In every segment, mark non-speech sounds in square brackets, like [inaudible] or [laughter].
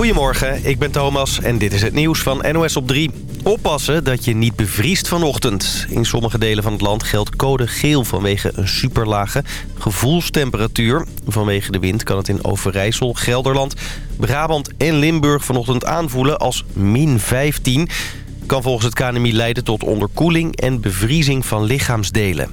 Goedemorgen, ik ben Thomas en dit is het nieuws van NOS op 3. Oppassen dat je niet bevriest vanochtend. In sommige delen van het land geldt code geel vanwege een superlage gevoelstemperatuur. Vanwege de wind kan het in Overijssel, Gelderland, Brabant en Limburg vanochtend aanvoelen als min 15. Kan volgens het KNMI leiden tot onderkoeling en bevriezing van lichaamsdelen.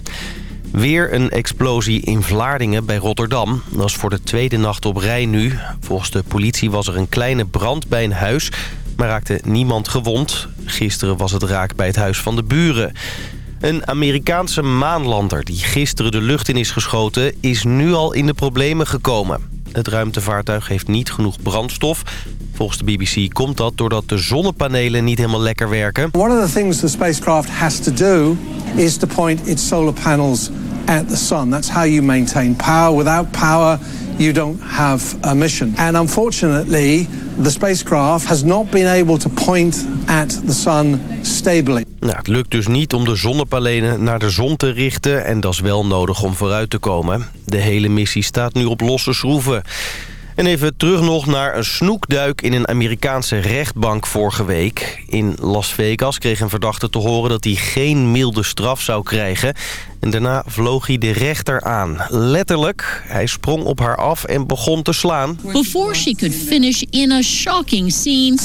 Weer een explosie in Vlaardingen bij Rotterdam. Dat is voor de tweede nacht op rij nu. Volgens de politie was er een kleine brand bij een huis... maar raakte niemand gewond. Gisteren was het raak bij het huis van de buren. Een Amerikaanse maanlander die gisteren de lucht in is geschoten... is nu al in de problemen gekomen. Het ruimtevaartuig heeft niet genoeg brandstof. Volgens de BBC komt dat doordat de zonnepanelen niet helemaal lekker werken. One of the things the spacecraft has to do is to point its solar panels at the sun. That's how you maintain power. Without power, you don't have a mission. And unfortunately, the spacecraft has not been able to point at the sun stably. Nou, het lukt dus niet om de zonnepanelen naar de zon te richten... en dat is wel nodig om vooruit te komen. De hele missie staat nu op losse schroeven. En even terug nog naar een snoekduik in een Amerikaanse rechtbank vorige week. In Las Vegas kreeg een verdachte te horen dat hij geen milde straf zou krijgen. En daarna vloog hij de rechter aan. Letterlijk, hij sprong op haar af en begon te slaan. Before she could finish in a shocking scene...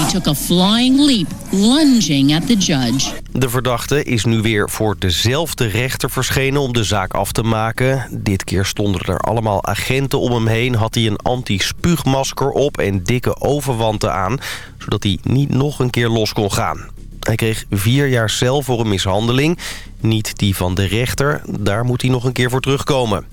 He took a flying leap, lunging at the judge. De verdachte is nu weer voor dezelfde rechter verschenen om de zaak af te maken. Dit keer stonden er allemaal agenten om hem heen. Had hij een anti-spuugmasker op en dikke overwanten aan... zodat hij niet nog een keer los kon gaan. Hij kreeg vier jaar cel voor een mishandeling. Niet die van de rechter. Daar moet hij nog een keer voor terugkomen.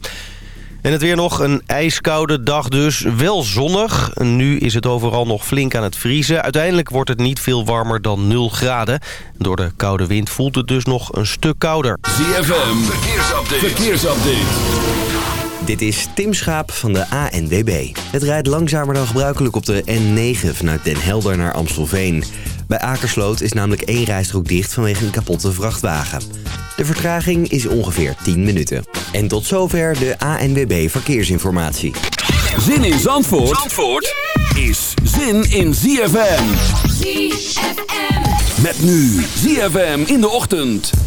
En het weer nog een ijskoude dag dus. Wel zonnig. Nu is het overal nog flink aan het vriezen. Uiteindelijk wordt het niet veel warmer dan 0 graden. Door de koude wind voelt het dus nog een stuk kouder. ZFM, verkeersupdate. verkeersupdate. Dit is Tim Schaap van de ANWB. Het rijdt langzamer dan gebruikelijk op de N9 vanuit Den Helder naar Amstelveen. Bij Akersloot is namelijk één rijstrook dicht vanwege een kapotte vrachtwagen. De vertraging is ongeveer 10 minuten. En tot zover de ANWB Verkeersinformatie. Zin in Zandvoort, Zandvoort is zin in ZFM. ZFM. Met nu ZFM in de ochtend.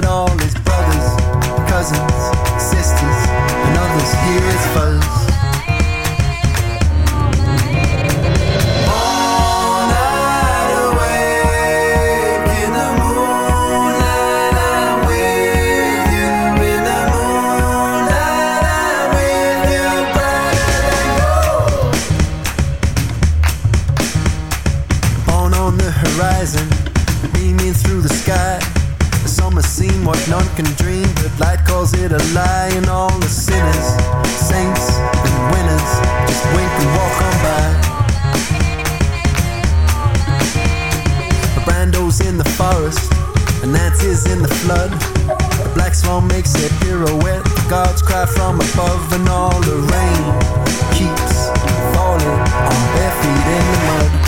but all his brothers, cousins, sisters, and others. Here is fuzz. A lie, and all the sinners, saints and winners just wink and walk on by. The brando's in the forest, and that's in the flood. The black swan makes a pirouette. The gods cry from above, and all the rain keeps falling on bare feet in the mud.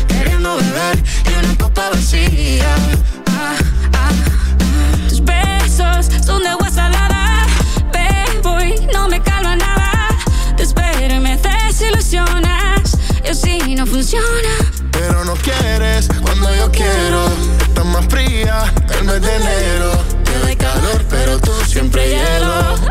no beber y una copa vacía. Ah, ah, ah. Tus besos son de agua salada, bebo y no me calma nada. Te espero y me desilusionas, yo sí no funciona. Pero no quieres cuando yo quiero, estás más fría, el mes de enero. Te doy calor, pero tú siempre hielo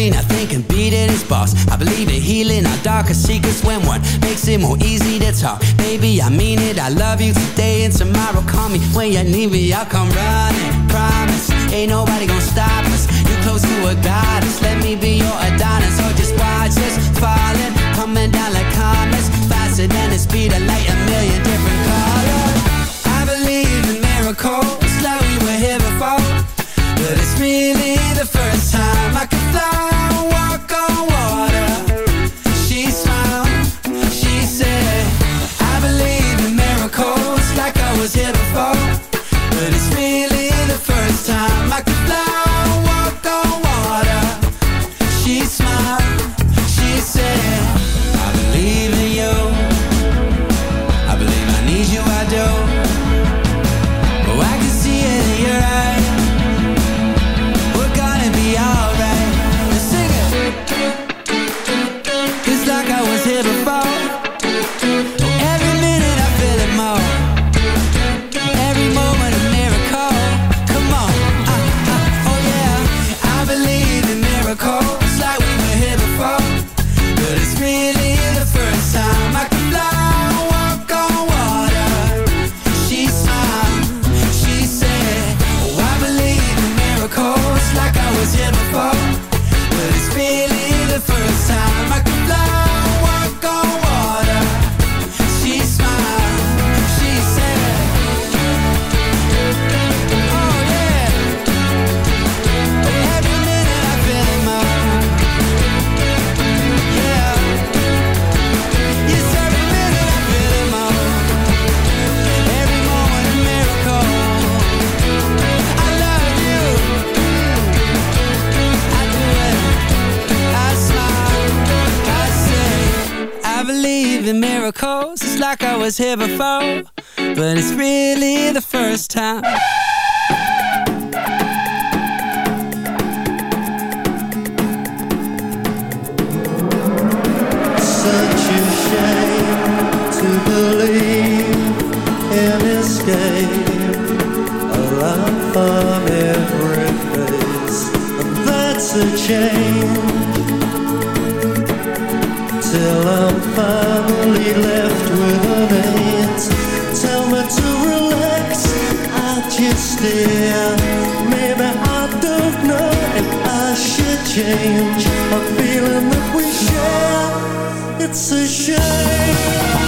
it's free. Nothing can beat it. It's boss. I believe in healing our darkest secrets when one makes it more easy to talk. Baby, I mean it. I love you today and tomorrow. Call me when you need me. I'll come running. Promise, ain't nobody gonna stop us. You close to a goddess. Let me be your Adonis. Or just watch us falling, coming down like comets, faster than the speed of light. A million different here before, but it's really the first time. Such a shame to believe Till I'm finally left with an eight. Tell me to relax, I just stare. Maybe I don't know if I should change a feeling that we share. It's a shame.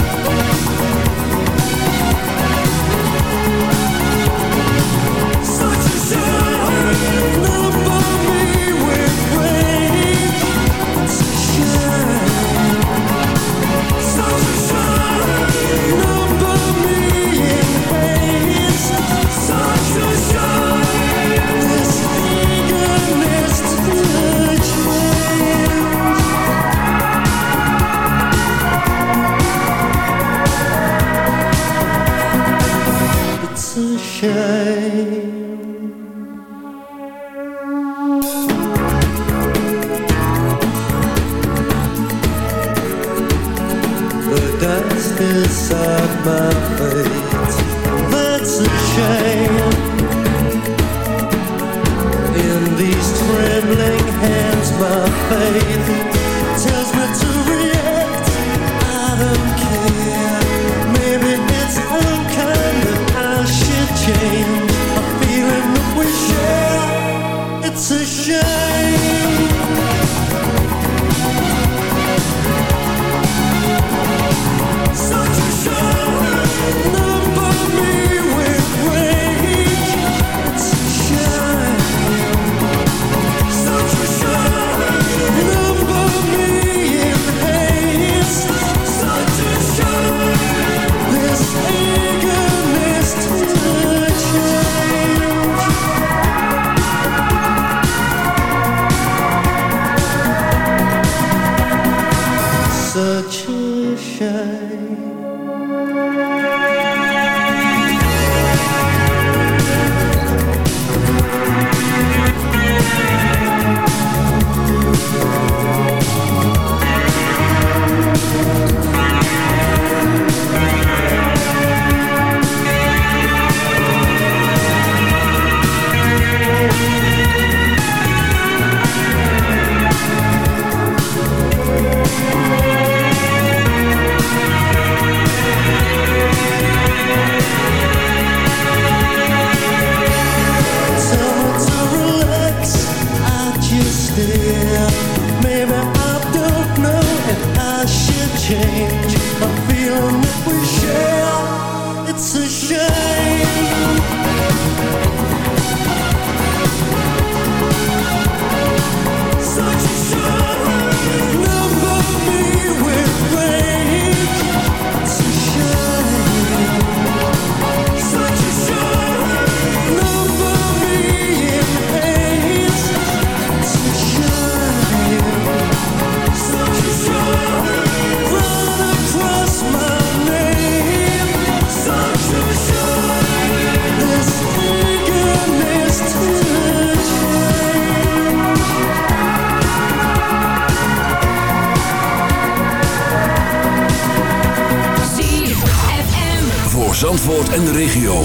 En de regio.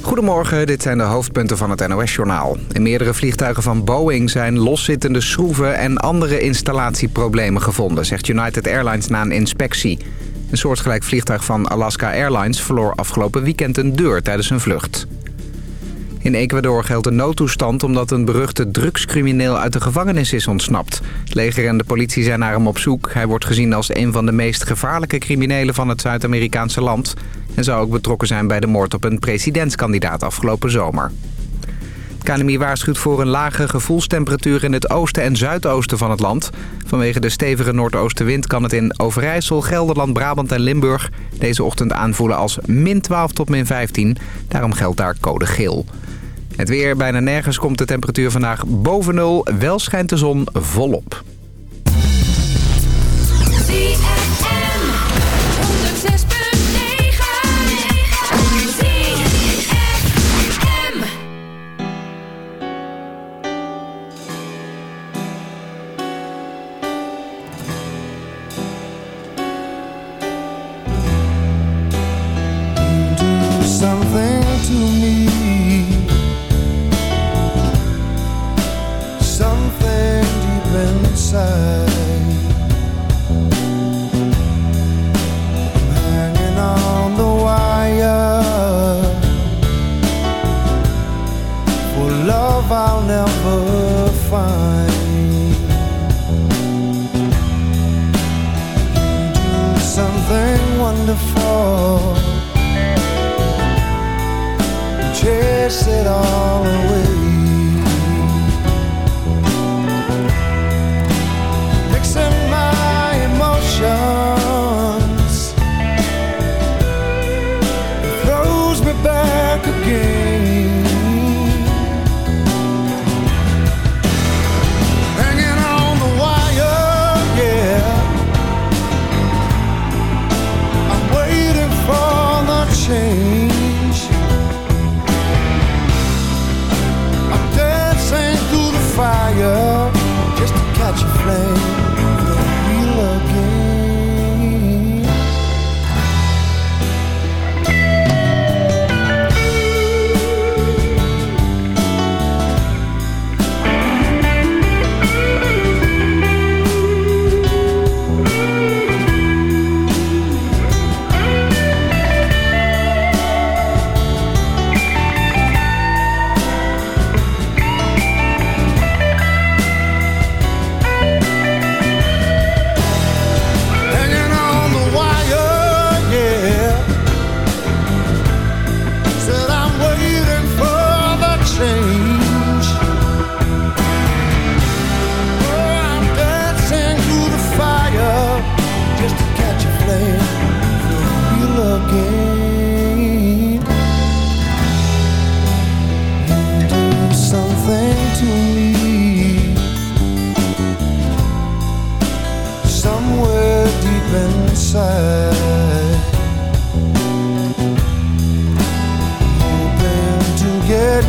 Goedemorgen, dit zijn de hoofdpunten van het NOS-journaal. In meerdere vliegtuigen van Boeing zijn loszittende schroeven en andere installatieproblemen gevonden, zegt United Airlines na een inspectie. Een soortgelijk vliegtuig van Alaska Airlines verloor afgelopen weekend een deur tijdens een vlucht. In Ecuador geldt een noodtoestand omdat een beruchte drugscrimineel uit de gevangenis is ontsnapt. Het leger en de politie zijn naar hem op zoek. Hij wordt gezien als een van de meest gevaarlijke criminelen van het Zuid-Amerikaanse land... en zou ook betrokken zijn bij de moord op een presidentskandidaat afgelopen zomer. KNMI waarschuwt voor een lage gevoelstemperatuur in het oosten en zuidoosten van het land. Vanwege de stevige noordoostenwind kan het in Overijssel, Gelderland, Brabant en Limburg... deze ochtend aanvoelen als min 12 tot min 15. Daarom geldt daar code geel. Het weer, bijna nergens komt de temperatuur vandaag boven nul. Wel schijnt de zon volop. Inside. I'm hanging on the wire for love I'll never find. You do something wonderful chase it all away.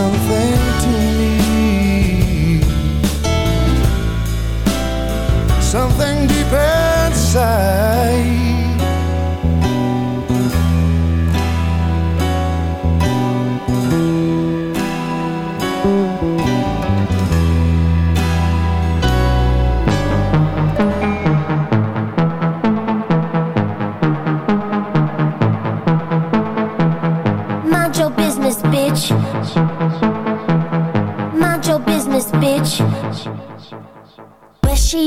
something.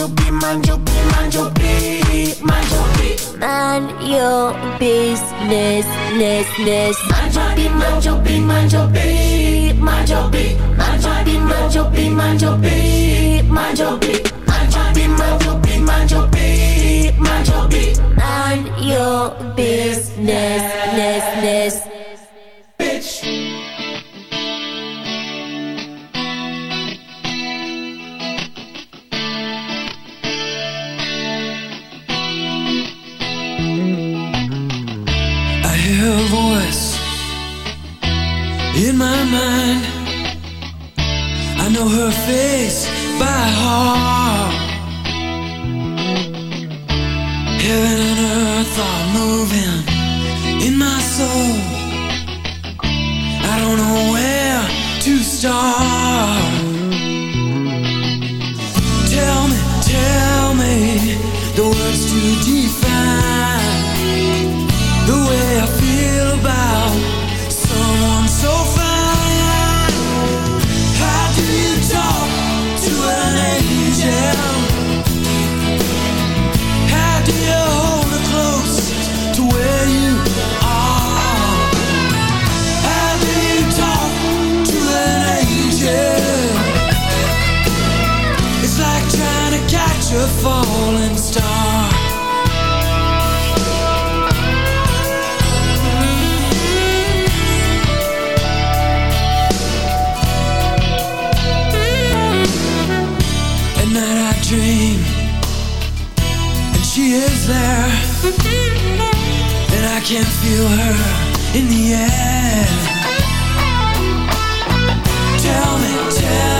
your beat, mind your beat, mind your beat, mind your beat. Mind your business, ness, ness. Mind your beat, mind your beat, mind your beat, mind your beat. Mind your beat, mind your beat, mind your beat, mind your beat. Mind your beat, mind your beat, mind your beat, mind your beat. Mind your business, ness, ness. Know her face by heart. Heaven and earth are moving in my soul. I don't know where to start. Tell me, tell me the words to define the way I feel about to a falling star. At night I dream, and she is there, and I can feel her in the air. Tell me, tell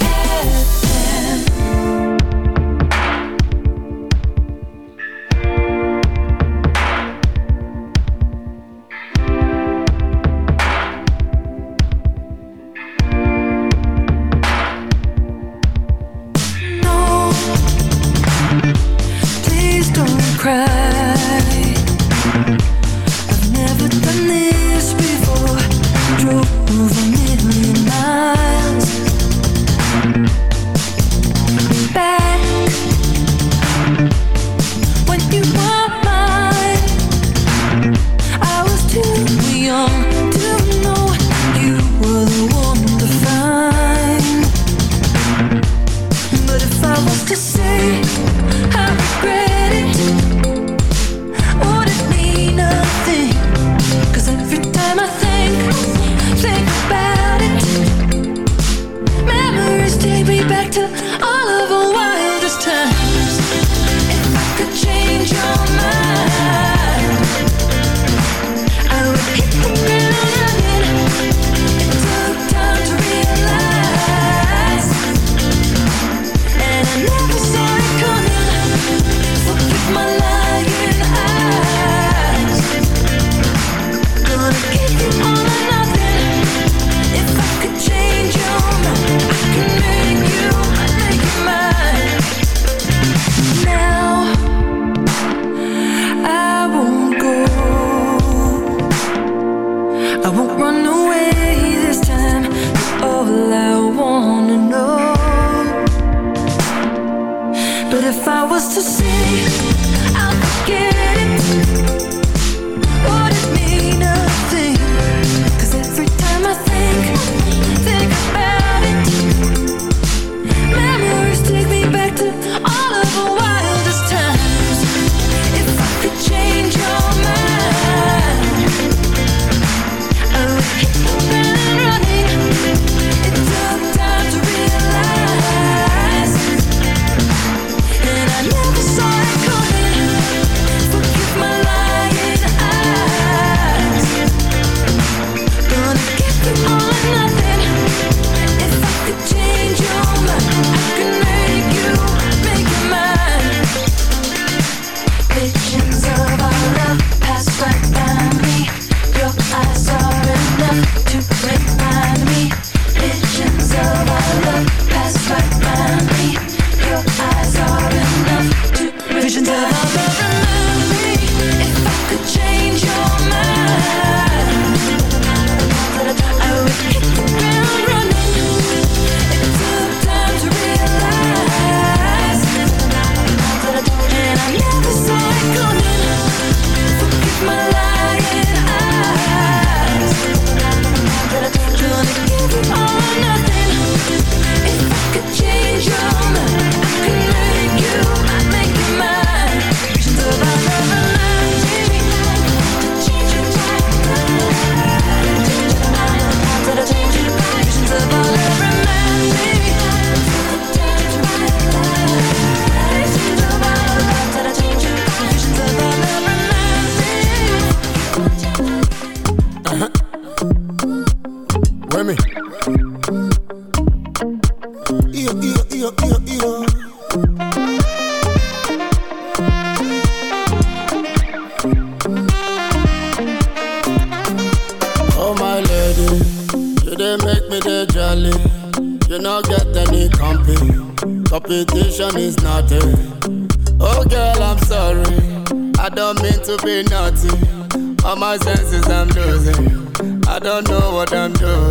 damn do.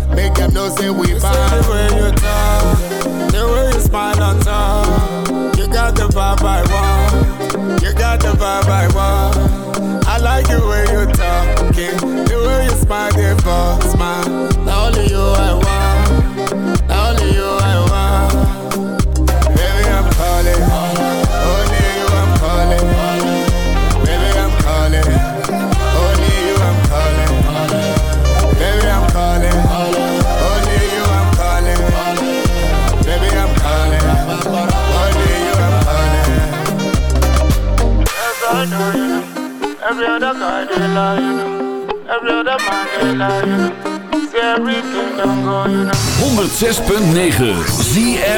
make them know say we. The way you talk, 106.9 ZFN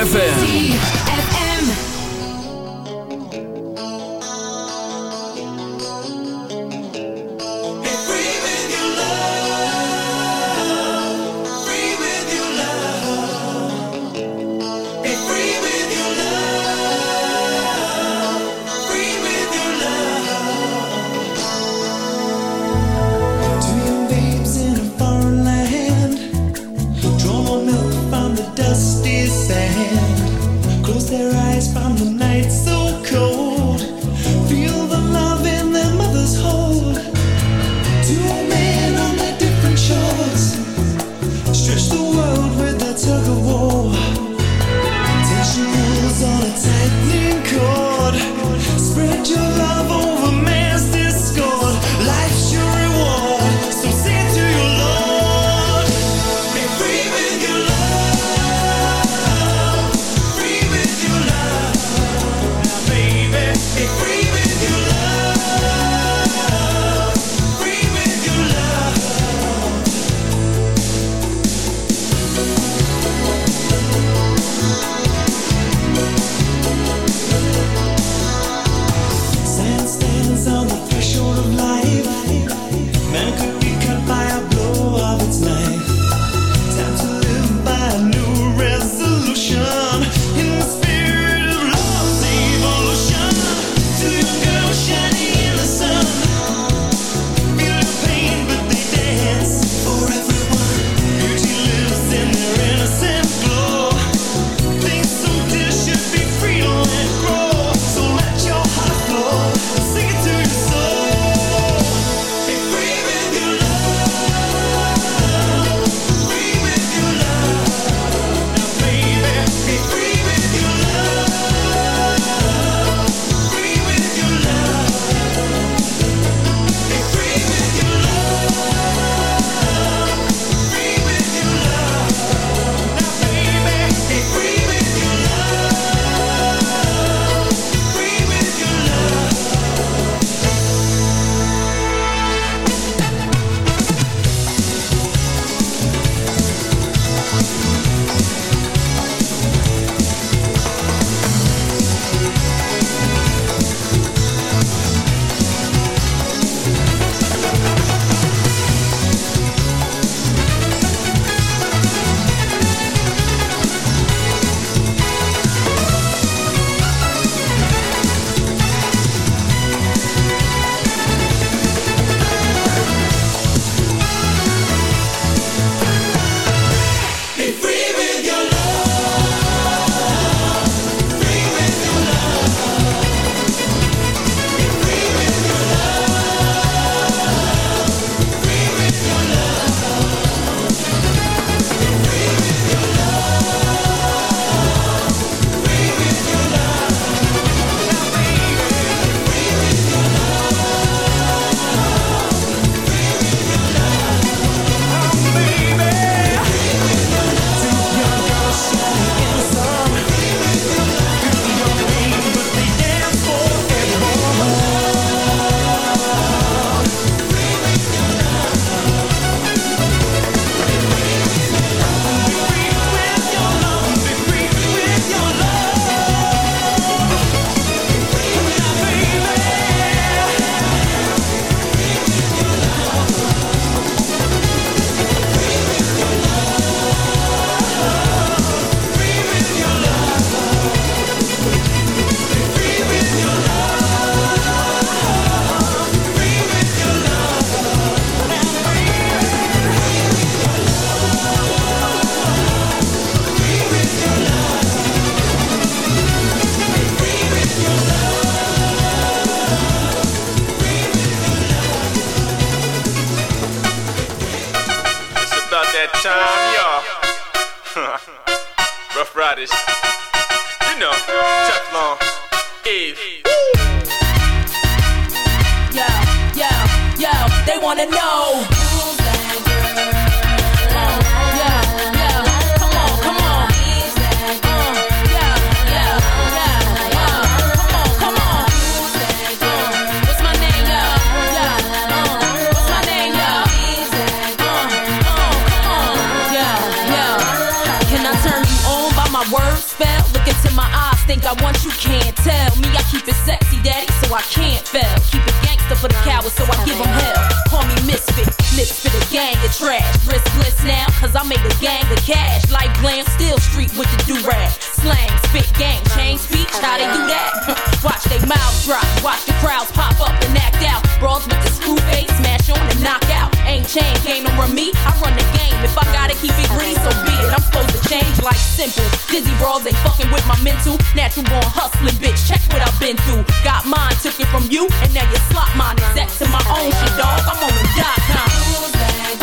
Look into my eyes, think I want you, can't tell. Me, I keep it sexy, daddy, so I can't fail. Keep it gangster for the cowards, so I give them hell. Call me misfit, lips for the gang of trash. Riskless now, cause I made a gang of cash. Like glam, still street with the do-rag. Slang, spit, gang, change speech, how they do that? [laughs] watch they mouths drop, watch the crowds pop up and act out. Brawls with the screw face, smash on and knock out. Ain't chain, game over me, I run the game. If I gotta keep it greedy, so be it. I'm supposed to change like simple. Dizzy brawls ain't fucking with my mental. Natural born hustling, bitch, check what I've been through. Got mine, took it from you, and now you slot mine. Exec to my own shit, dog. I'm on the dot com.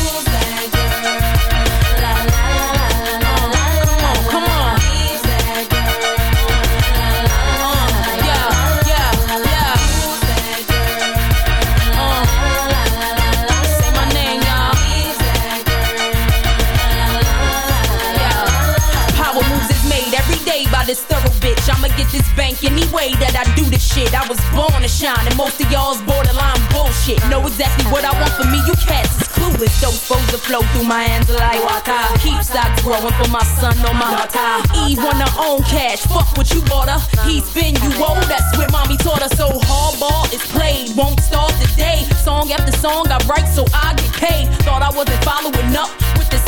Know exactly what I want for me, you cats is clueless. Those foes that flow through my hands like water. Keep stocks growing for my son on my daughter. Eve her own cash, fuck what you bought her. He's been you old, that's what mommy taught her. So hardball is played, won't start today. Song after song I write so I get paid. Thought I wasn't following up the